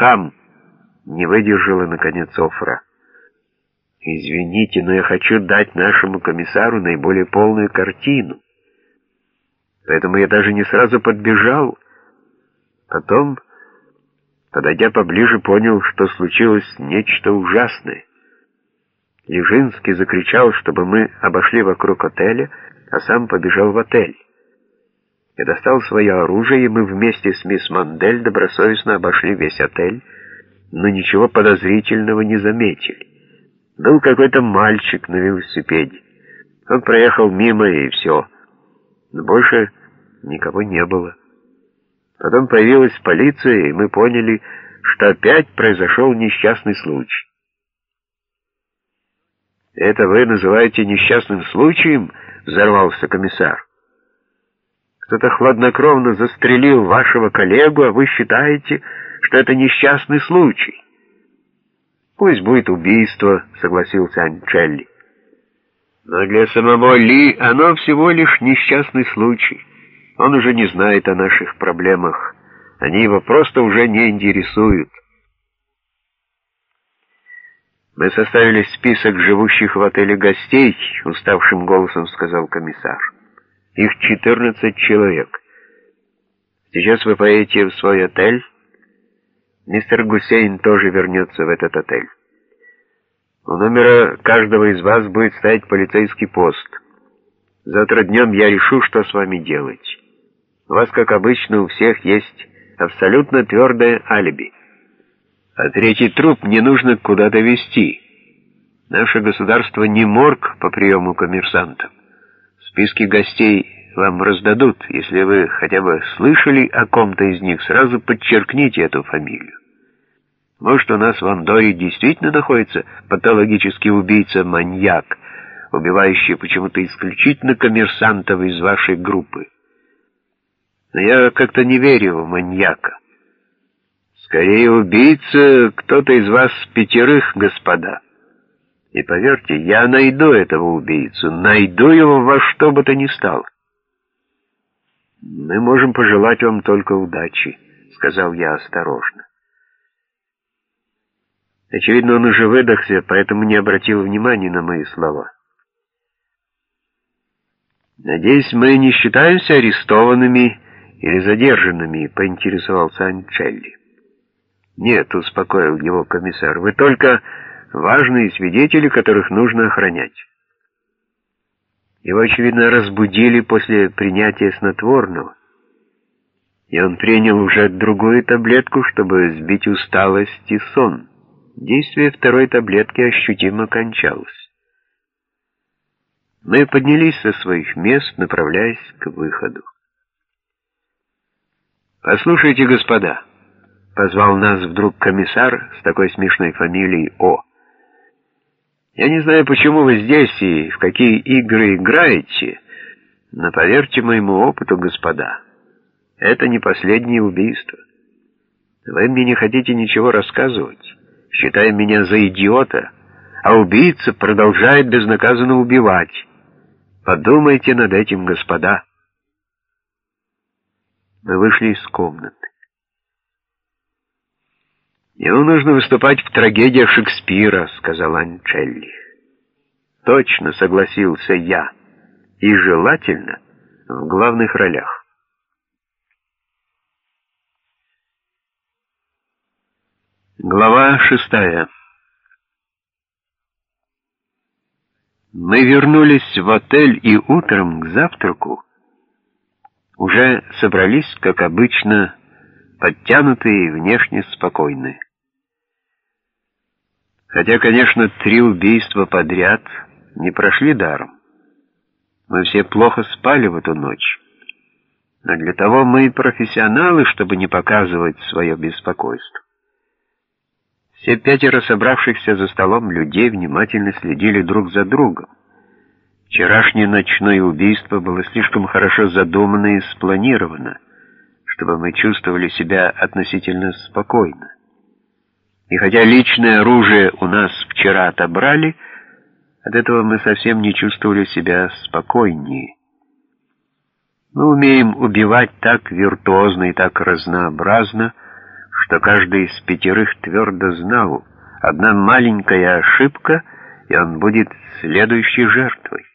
хам!» — не выдержала, наконец, Офра. «Извините, но я хочу дать нашему комиссару наиболее полную картину. Поэтому я даже не сразу подбежал. Потом, подойдя поближе, понял, что случилось нечто ужасное. Лежинский закричал, чтобы мы обошли вокруг отеля, а сам побежал в отель. Я достал свое оружие, и мы вместе с мисс Мандель добросовестно обошли весь отель, но ничего подозрительного не заметили. Был какой-то мальчик на велосипеде. Он проехал мимо, и все. Но больше никого не было. Потом появилась полиция, и мы поняли, что опять произошел несчастный случай. «Это вы называете несчастным случаем?» — взорвался комиссар. «Кто-то хладнокровно застрелил вашего коллегу, а вы считаете, что это несчастный случай?» «Пусть будет убийство», — согласился Анчелли. «Но для самого Ли оно всего лишь несчастный случай. Он уже не знает о наших проблемах. Они его просто уже не интересуют». «Мы составили список живущих в отеле гостей», — уставшим голосом сказал комиссар. «Их 14 человек. Сейчас вы поедете в свой отель. Мистер Гусейн тоже вернется в этот отель. У номера каждого из вас будет стоять полицейский пост. Завтра днем я решу, что с вами делать. У вас, как обычно, у всех есть абсолютно твердое алиби». А третий труп не нужно куда-то везти. Наше государство не морг по приему коммерсантов. Списки гостей вам раздадут. Если вы хотя бы слышали о ком-то из них, сразу подчеркните эту фамилию. Может, у нас в Андоре действительно находится патологический убийца-маньяк, убивающий почему-то исключительно коммерсантов из вашей группы. Но я как-то не верю в маньяка. Скорее убийца кто-то из вас пятерых, господа. И поверьте, я найду этого убийцу, найду его во что бы то ни стало. Мы можем пожелать вам только удачи, сказал я осторожно. Очевидно, он уже выдохся, поэтому не обратил внимания на мои слова. «Надеюсь, мы не считаемся арестованными или задержанными», — поинтересовался Анчелли. «Нет», — успокоил его комиссар, — «вы только важные свидетели, которых нужно охранять». Его, очевидно, разбудили после принятия снотворного, и он принял уже другую таблетку, чтобы сбить усталость и сон. Действие второй таблетки ощутимо кончалось. Мы поднялись со своих мест, направляясь к выходу. «Послушайте, господа», Позвал нас вдруг комиссар с такой смешной фамилией О. Я не знаю, почему вы здесь и в какие игры играете, но поверьте моему опыту, господа, это не последнее убийство. Вы мне не хотите ничего рассказывать, считая меня за идиота, а убийца продолжает безнаказанно убивать. Подумайте над этим, господа. Мы вышли из комнаты. «Ему нужно выступать в трагедиях Шекспира», — сказал Анчелли. «Точно», — согласился я. «И желательно в главных ролях». Глава шестая Мы вернулись в отель и утром к завтраку уже собрались, как обычно, подтянутые и внешне спокойные. Хотя, конечно, три убийства подряд не прошли даром. Мы все плохо спали в эту ночь. Но для того мы и профессионалы, чтобы не показывать свое беспокойство. Все пятеро собравшихся за столом людей внимательно следили друг за другом. Вчерашнее ночное убийство было слишком хорошо задумано и спланировано, чтобы мы чувствовали себя относительно спокойно. И хотя личное оружие у нас вчера отобрали, от этого мы совсем не чувствовали себя спокойнее. Мы умеем убивать так виртуозно и так разнообразно, что каждый из пятерых твердо знал, одна маленькая ошибка, и он будет следующей жертвой.